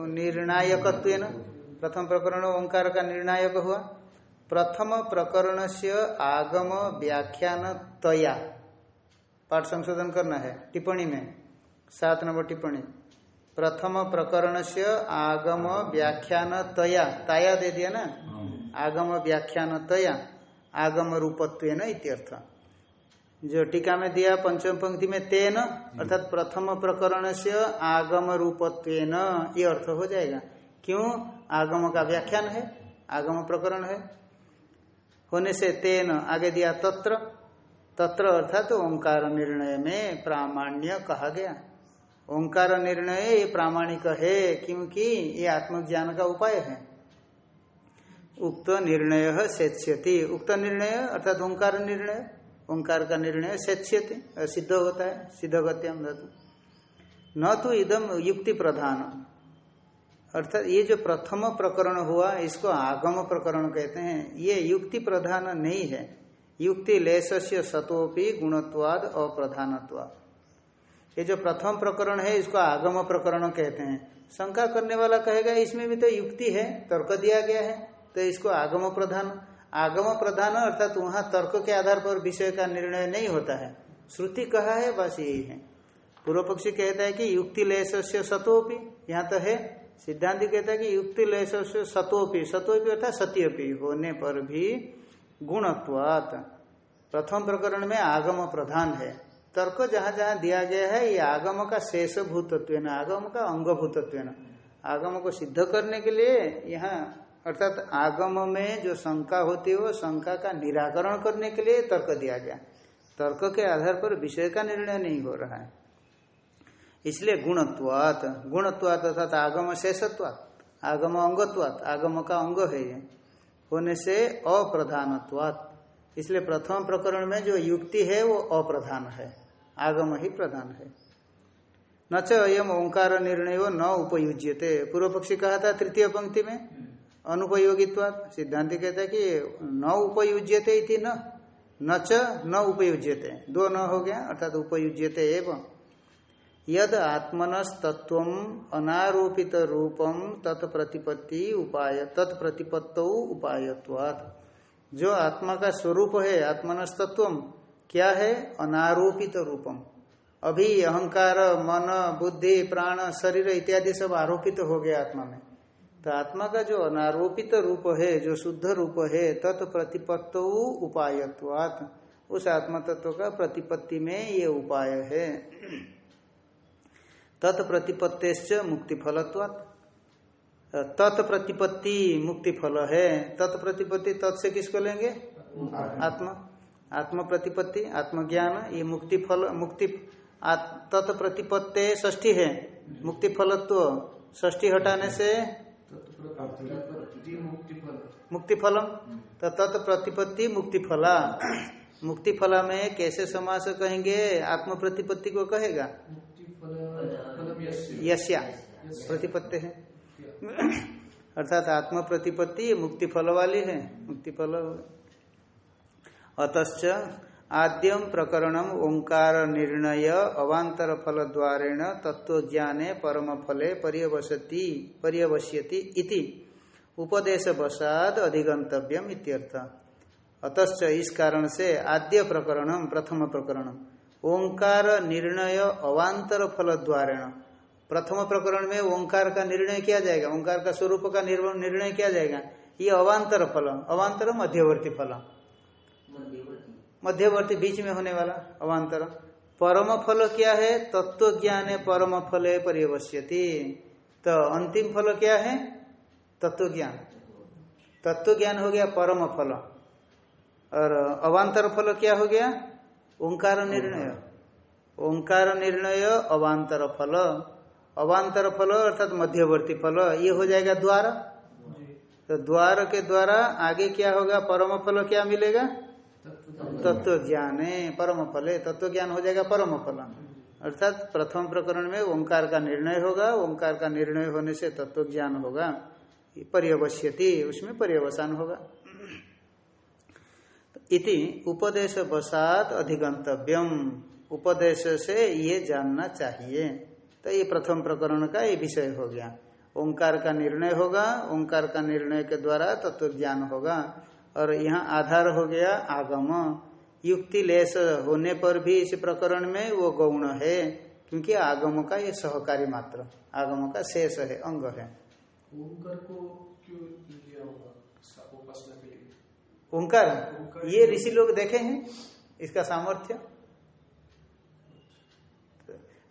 निर्णायकत्व प्रथम प्रकरण ओंकार का निर्णायक हुआ प्रथम प्रकरण से आगम व्याख्यान तया पाठ संशोधन करना है। टिप्पणी में। सात नंबर टिप्पणी। प्रथम प्रकरण से आगम व्याख्यान तया ताया दे दिया ना? आगम व्याख्यान तया आगम रूपत्व इत्यर्थ। जो टीका में दिया पंचम पंक्ति में तेन अर्थात प्रथम प्रकरण से आगम रूपत्व ये अर्थ हो जाएगा। क्यों? आगम का व्याख्यान है। आगम प्रकरण है। होने से तेन आगे दिया तत्र। तत्र अर्थात तो ओंकार निर्णय में प्रामाण्य कहा गया। ओंकार निर्णय ये प्रामाणिक है, क्योंकि ये आत्मज्ञान का उपाय है। उक्त निर्णय सेच्यति उक्त निर्णय अर्थात ओंकार निर्णय। ओंकार का निर्णय सेच्यते सिद्ध होता है सिद्ध गत्यम धातु न तो इदम युक्ति प्रधान। अर्थात ये जो प्रथम प्रकरण हुआ, इसको आगम प्रकरण कहते हैं। ये युक्ति प्रधान नहीं है। युक्ति लेस्य सतोपि गुणत्वाद अप्रधानत्वाद ये जो प्रथम प्रकरण है, इसको आगम प्रकरण कहते हैं। शंका करने वाला कहेगा, इसमें भी तो युक्ति है, तर्क दिया गया है तो इसको आगम प्रधान। आगम प्रधान अर्थात वहाँ तर्क के आधार पर विषय का निर्णय नहीं होता है। श्रुति कहा है, बस यही है। पूर्व पक्षी कहता है कि युक्ति लेश सतोपि, यहाँ तो है। सिद्धांत कहता है कि युक्ति लेश सतोपि सतोपि अर्थात सत्यपि होने पर भी गुणत्वात। प्रथम प्रकरण में आगम प्रधान है। तर्क जहाँ जहाँ दिया गया है, ये आगम का शेष भूतत्व आगम का अंग भूतत्व आगम को सिद्ध करने के लिए यहाँ, अर्थात आगम में जो शंका होती है, वो शंका का निराकरण करने के लिए तर्क दिया गया। तर्क के आधार पर विषय का निर्णय नहीं हो रहा है। इसलिए गुणत्वात गुणत्वात अर्थात आगम शेषत्वात, आगम अंगत्वात, आगम का अंग है ये। होने से अप्रधानत्वात। इसलिए प्रथम प्रकरण में जो युक्ति है, वो अप्रधान है। आगम ही प्रधान है। न च अयम ओंकार निर्णय न उपयुज्यते। पूर्व पक्षी कहा था तृतीय पंक्ति में? अनुपयोगित्वाद सिद्धांति कहता है कि न उपयुज्यते न। न च न उपयुज्यते। दो न हो गया, अर्थात उपयुज्यते एवं। यद आत्मनस तत्व अनारोपित रूपम तत्प्रतिपत्ति उपाय तत्प्रतिपत्त उपायत्वाद जो आत्मा का स्वरूप है आत्मनस तत्व क्या है? अनारोपित रूपम अभी अहंकार, मन, बुद्धि, प्राण, शरीर इत्यादि सब आरोपित हो गया आत्मा में। तो आत्मा का जो अनारोपित रूप है, जो शुद्ध रूप है तत् प्रतिपत्त उपायत्वात। उस आत्म तत्व का प्रतिपत्ति में ये उपाय है। तत्प्रतिपत्तिश्च मुक्ति फलत्वात् तत्प्रतिपत्ति मुक्ति फल है। तत्प्रतिपत्ति तत् से किसको लेंगे? आत्मा। आत्म प्रतिपत्ति आत्मज्ञान, ये मुक्ति फल मुक्ति तत्प्रतिपत्ति ष्ठी है। मुक्ति फलत्व ष्ठी हटाने से? मुक्ति फलम तो तत् प्रतिपत्ति मुक्ति फला मुक्ति फला में कैसे समास कहेंगे? आत्म प्रतिपत्ति को कहेगा। यश्या प्रतिपत्ति है। (coughs) अर्थात आत्म प्रतिपत्ति मुक्ति फल वाली है। मुक्ति फल अतच आद्यम प्रकरणम ओंकार निर्णय अवांतर फल द्वारेण तत्व ज्ञाने परम फले पर्यवसती इति। उपदेश वसाद अधिगंतव्यम इत्यर्थ। अतच इस कारण से आद्य प्रकरणम प्रथम प्रकरणम ओंकार निर्णय अवांतर फल द्वारेण प्रथम प्रकरण में ओंकार का निर्णय किया जाएगा ओंकार का स्वरूप का निर्णय किया जाएगा। ये अवान्तर फल अवान्तर मध्यवर्ती फल मध्यवर्ती। बीच में होने वाला अवान्तर। परम फल क्या है? तत्व ज्ञान परम फल है परिवश्यति तो अंतिम फल क्या है? तत्व ज्ञान तत्व ज्ञान हो गया परम फल। और अवान्तर फल क्या हो गया? ओंकार निर्णय। ओंकार निर्णय अवान्तर फल। अवान्तर फल अर्थात मध्यवर्ती फल। ये हो जाएगा द्वार। तो द्वार के द्वारा आगे क्या होगा? परम फल क्या मिलेगा? तत्व ज्ञान। परम फल। तत्व ज्ञान हो जाएगा परम फल। अर्थात प्रथम प्रकरण में ओंकार का निर्णय होगा। ओंकार का निर्णय होने से तत्व ज्ञान होगा। पर्यवश्यति उसमें पर्यवसान होगा। इति उपदेश वसात अधिगंतव्यम। उपदेश से ये जानना चाहिए। तो ये प्रथम प्रकरण का ये विषय हो गया। ओंकार का निर्णय होगा ओंकार का निर्णय के द्वारा तत्व ज्ञान होगा। और यहाँ आधार हो गया आगम। युक्ति लेस होने पर भी इस प्रकरण में वो गौण है क्योंकि आगम का ये सहकारी मात्र आगम का शेष है अंग है। ओंकार ये ऋषि लोग देखे हैं इसका सामर्थ्य?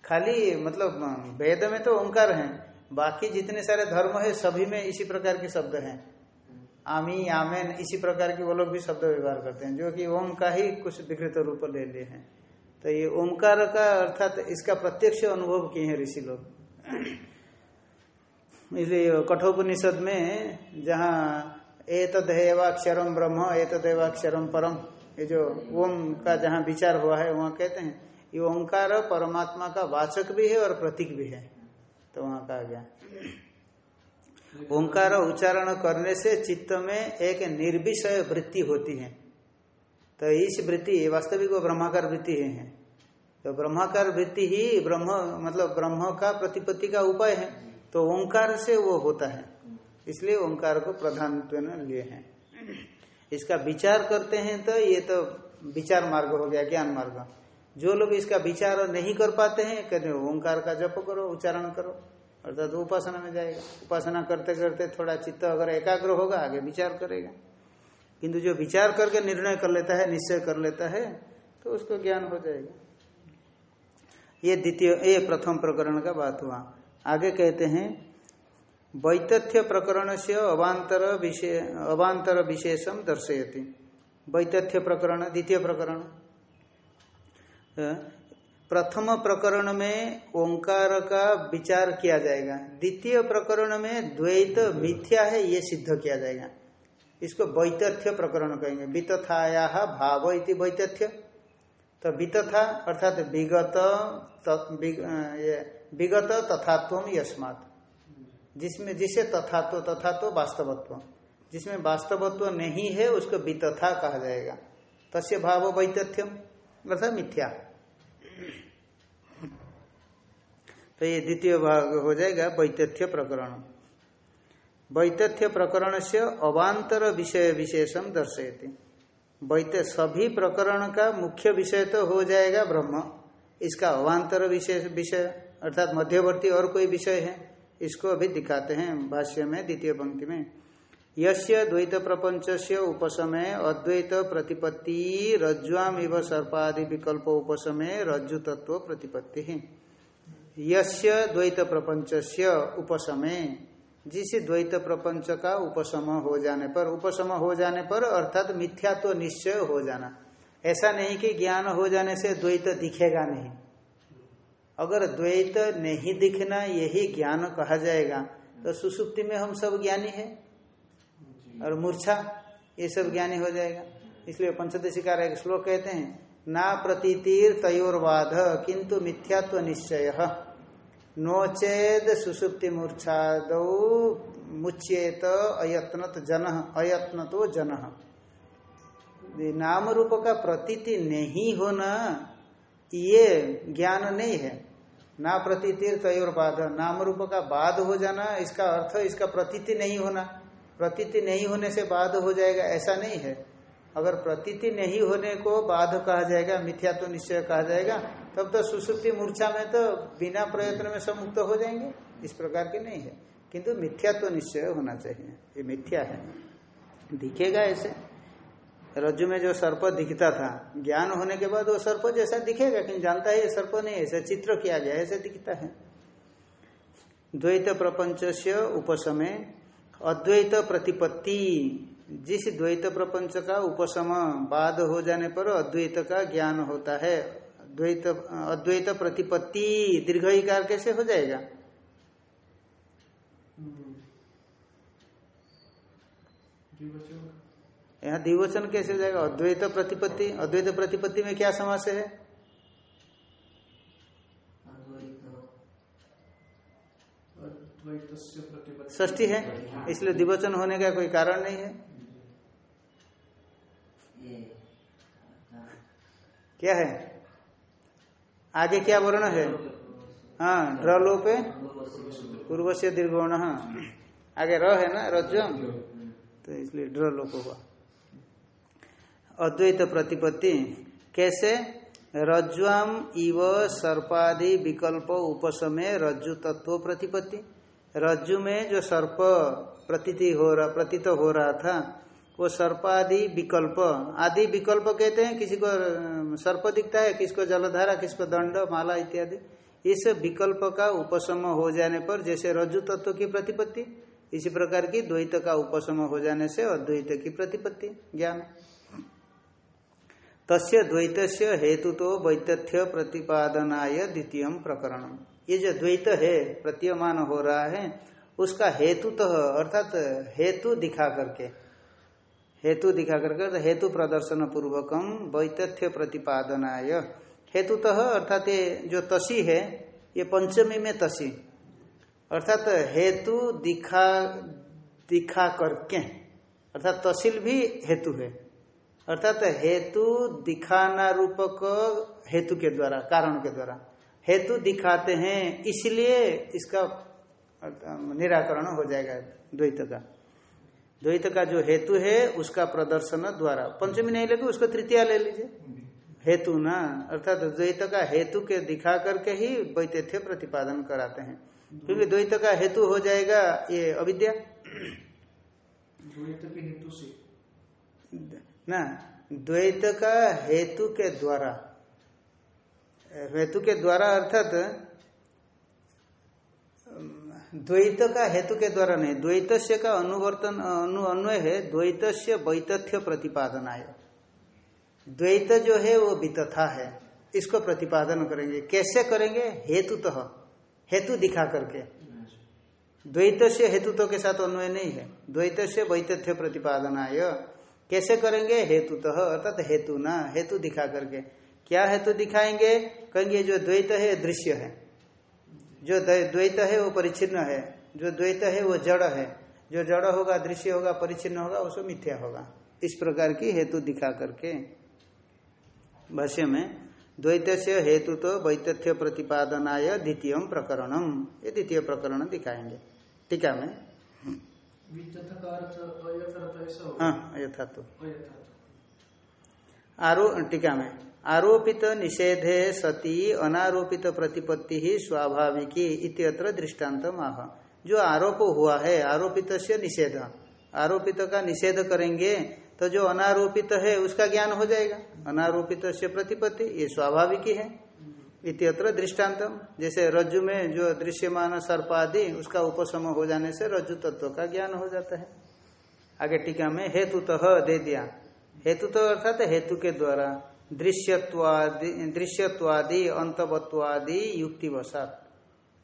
खाली मतलब वेद में तो ओंकार है, बाकी जितने सारे धर्म है, सभी में इसी प्रकार के शब्द हैं। आमी, आमेन, इसी प्रकार के वो लोग भी शब्द व्यवहार करते हैं, जो कि ओम का ही कुछ विकृत रूप ले लिए हैं। तो ये ओंकार का अर्थात इसका प्रत्यक्ष अनुभव किए हैं ऋषि लोग। इसलिए कठोपनिषद में जहाँ एक देवाक्षरम ब्रह्म एक देवाक्षरम परम ये जो ओम का जहाँ विचार हुआ है, वहाँ कहते हैं ये ओंकार परमात्मा का वाचक भी है और प्रतीक भी है। तो वहाँ कहा गया। ओंकार उच्चारण करने से चित्त में एक निर्विषय वृत्ति होती है। तो इस वृत्ति वास्तविक वो ब्रह्माकार वृत्ति है। तो ब्रह्माकार वृत्ति ही ब्रह्म मतलब ब्रह्म का प्रतिपत्ति का उपाय है। तो ओंकार से वो होता है। इसलिए ओंकार को प्रधान लिए हैं। इसका विचार करते हैं तो ये तो विचार मार्ग हो गया, ज्ञान मार्ग। जो लोग इसका विचार नहीं कर पाते हैं, कहते हैं, ओंकार का जप करो, उच्चारण करो। अर्थात तो उपासना में जाएगा। उपासना करते करते थोड़ा चित्त अगर एकाग्र होगा, आगे विचार करेगा। किंतु जो विचार करके निर्णय कर लेता है, निश्चय कर लेता है तो उसको ज्ञान हो जाएगा। ये द्वितीय, ये प्रथम प्रकरण का बात हुआ। आगे कहते हैं, वैतथ्य प्रकरण से अवांतर विषय, अवांतर विशेषम दर्शयती। वैतथ्य प्रकरण, द्वितीय प्रकरण। प्रथम प्रकरण में ओंकार का विचार किया जाएगा। द्वितीय प्रकरण में द्वैत मिथ्या है, ये सिद्ध किया जाएगा। इसको वैतथ्य प्रकरण कहेंगे। वितथाया भाव इति वैतथ्य। तो वितथा अर्थात विगत विगत तथात्व यस्मात। जिसमें, जिसे तथात्व तथात्व वास्तवत्व। जिसमें वास्तवत्व नहीं है, उसको वितथा कहा जाएगा। तस्य भाव वैतथ्यम, अर्थात मिथ्या। तो ये द्वितीय भाग हो जाएगा वैतथ्य प्रकरण। वैतथ्य प्रकरण से अवांतर विषय विशेषम दर्शयती। वैत सभी प्रकरण का मुख्य विषय तो हो जाएगा ब्रह्म। इसका अवान्तर विशेष विषय, अर्थात मध्यवर्ती और कोई विषय है, इसको अभी दिखाते हैं भाष्य में, द्वितीय पंक्ति में। यस्य द्वैत प्रपंच से उपसमय अद्वैत प्रतिपत्ति रज्ज्वाम इव सर्पादि विकल्प उपसमय रज्जु तत्व प्रतिपत्ति। यस्य द्वैत प्रपंच से जिस द्वैत प्रपंच का उपशम हो जाने पर, उपशम हो जाने पर अर्थात मिथ्या तो निश्चय हो जाना। ऐसा नहीं कि ज्ञान हो जाने से द्वैत दिखेगा नहीं। अगर द्वैत नहीं दिखना, यही ज्ञान कहा जाएगा तो सुसुप्ति में हम सब ज्ञानी है। और मूर्छा, ये सब ज्ञानी हो जाएगा। इसलिए पंचदशिकार एक श्लोक कहते हैं, ना प्रतीतिर तयोर्वाद किंतु मिथ्यात्व निश्चय। नोचेद सुसुप्ति मूर्छाद मुच्येत अयत्नत जन अयत्न तो जन। नाम रूप का प्रतीति नहीं होना, ये ज्ञान नहीं है। ना प्रतीतिर तयोर्वाद नाम रूप का बाद हो जाना, इसका अर्थ, इसका प्रतीति नहीं होना। प्रतीति नहीं होने से बाध हो जाएगा, ऐसा नहीं है। अगर प्रतीति नहीं होने को बाध कहा जाएगा, मिथ्या तो निश्चय कहा जाएगा, तब तो सुसुप्ति मूर्छा में तो बिना प्रयत्न में सब मुक्त हो जाएँगे। इस प्रकार के नहीं है। किंतु मिथ्या तो निश्चय होना चाहिए। ये मिथ्या है। दिखेगा ऐसे। रज्जु में जो सर्प दिखता था, ज्ञान होने के बाद वो सर्प जैसा दिखेगा किन जानता है ये सर्प नहीं ऐसा चित्र किया गया ऐसे दिखता है। द्वैत प्रपंच से उपसमय अद्वैत प्रतिपत्ति जिस द्वैत प्रपंच का उपशम बाद हो जाने पर अद्वैत का ज्ञान होता है। द्वैत अद्वैत प्रतिपत्ति दीर्घिकार कैसे हो जाएगा? यहाँ दिवचन कैसे हो जाएगा? अद्वैत प्रतिपत्ति अद्वैत प्रतिपत्ति में क्या समस्या है? ष्टी है इसलिए दिवचन होने का कोई कारण नहीं है। क्या है? आगे क्या वर्ण है? हाँ ड्र लोपे पूर्व से दीर्घवर्ण। हाँ आगे र है ना रज्जम? तो इसलिए ड्र लोप हुआ अद्वैत प्रतिपत्ति कैसे? रज्ज्वाम इव सर्पादि विकल्प उपसमय रज्जु तत्व प्रतिपत्ति। रज्जु में जो सर्प प्रतीति हो रहा, प्रतीत हो रहा था, वो सर्पादि विकल्प, आदि विकल्प कहते हैं, किसी को सर्प दिखता है किसको जलधारा किसको दंड, माला इत्यादि। इस विकल्प का उपशम हो जाने पर, जैसे रज्जु तत्व की प्रतिपत्ति, इसी प्रकार की द्वैत का उपशम हो जाने से अद्वैत की प्रतिपत्ति, ज्ञान। तस्य द्वैत हेतु तो वैतथ्य प्रतिपादनाय द्वितीय प्रकरण ये जो द्वैत है, प्रतीयमान हो रहा है, उसका हेतु तो अर्थात हेतु दिखा करके, हेतु दिखा करके तो हेतु प्रदर्शन पूर्वकम वैतथ्य प्रतिपादनाय। हेतुतः, अर्थात ये जो तसी है, ये पंचमी में तसी। अर्थात हेतु दिखा दिखा करके, अर्थात तहसील भी हेतु है। अर्थात हेतु दिखाना रूपक हेतु के द्वारा, कारण के द्वारा। हेतु दिखाते हैं इसलिए इसका निराकरण हो जाएगा द्वैत का। द्वैत का जो हेतु है उसका प्रदर्शन द्वारा। पंचमी नहीं लेके उसको तृतीया ले लीजिए। हेतु ना अर्थात द्वैत का हेतु के दिखा करके ही वैतथ्य प्रतिपादन कराते हैं। क्योंकि द्वैत का हेतु हो जाएगा ये अविद्या। द्वैत के हेतु से। ना द्वैत का हेतु के द्वारा। हेतु के द्वारा अर्थात द्वैत का हेतु के द्वारा नहीं, द्वैतस्य का अनुवर्तन, अनु, अन्वय है, द्वैतस्य वैतथ्य प्रतिपादनाय द्वैत जो है, वो वितथा है। इसको प्रतिपादन करेंगे। कैसे करेंगे? हेतु तो हेतु दिखा करके। द्वैत से हेतुत्व के साथ अन्वय नहीं है। द्वैत से वैतथ्य प्रतिपादनाय कैसे करेंगे? हेतु तो अर्थात हेतु ना हेतु दिखा करके। क्या हेतु दिखाएँगे? कहेंगे जो द्वैत है दृश्य है। जो द्वैत है वो परिचिन्न है। जो द्वैत है वो जड़ है। जो जड़ होगा दृश्य होगा परिचिन्न होगा उसको मिथ्या होगा। इस प्रकार की हेतु दिखा करके भाष्य में द्वैत से हेतु तो वैतथ्य प्रतिपादनाय द्वितीय प्रकरणम ये द्वितीय प्रकरण दिखाएँगे। टीका में। हो हाँ यथा तो आरो टीका में। आरोपित निषेधे सती अनारोपित प्रतिपत्ति ही स्वाभाविकी इत्यत्र दृष्टांत माह जो आरोप हुआ है आरोपित से निषेध। आरोपित का निषेध करेंगे तो जो अनारोपित है, उसका ज्ञान हो जाएगा। अनारोपित से प्रतिपत्ति, ये स्वाभाविक ही। है इत्यत्र दृष्टान्तम जैसे रज्जु में जो दृश्यमान सर्प आदि, उसका उपशम हो जाने से रज्जु तत्व का ज्ञान हो जाता है। आगे टीका में हेतु तो दे दिया। हेतु तो अर्थात हेतु के द्वारा। दृश्यत्वादि अंतवत्वादि, युक्तिवशात।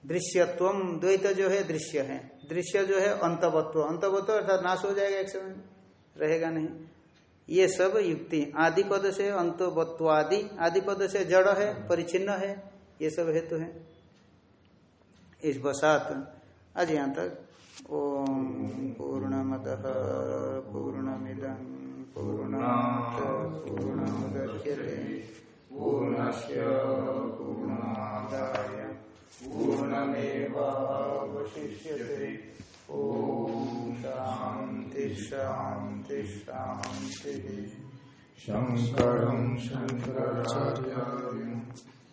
दृश्यत्व द्वैत जो है, दृश्य है। दृश्य जो है, अंतवत्व। अंतवत्व अर्थात नाश हो जाएगा एक समय, रहेगा नहीं। ये सब युक्ति। आदि पद से अंतवत्वादि आदि पद से जड़ है, परिचिन्न है, ये सब हेतु है। इस बसात आज यहाँ तक। ओम पूर्ण पूर्णमद पूर्णमिदं पूर्णात् पूर्णमुदच्यते। पूर्णस्य पूर्णमादाय पूर्णमेवावशिष्यते। ओम शांति शांति शांति शङ्करम् शङ्कराचार्यम्।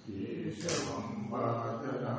केशवम् बादरा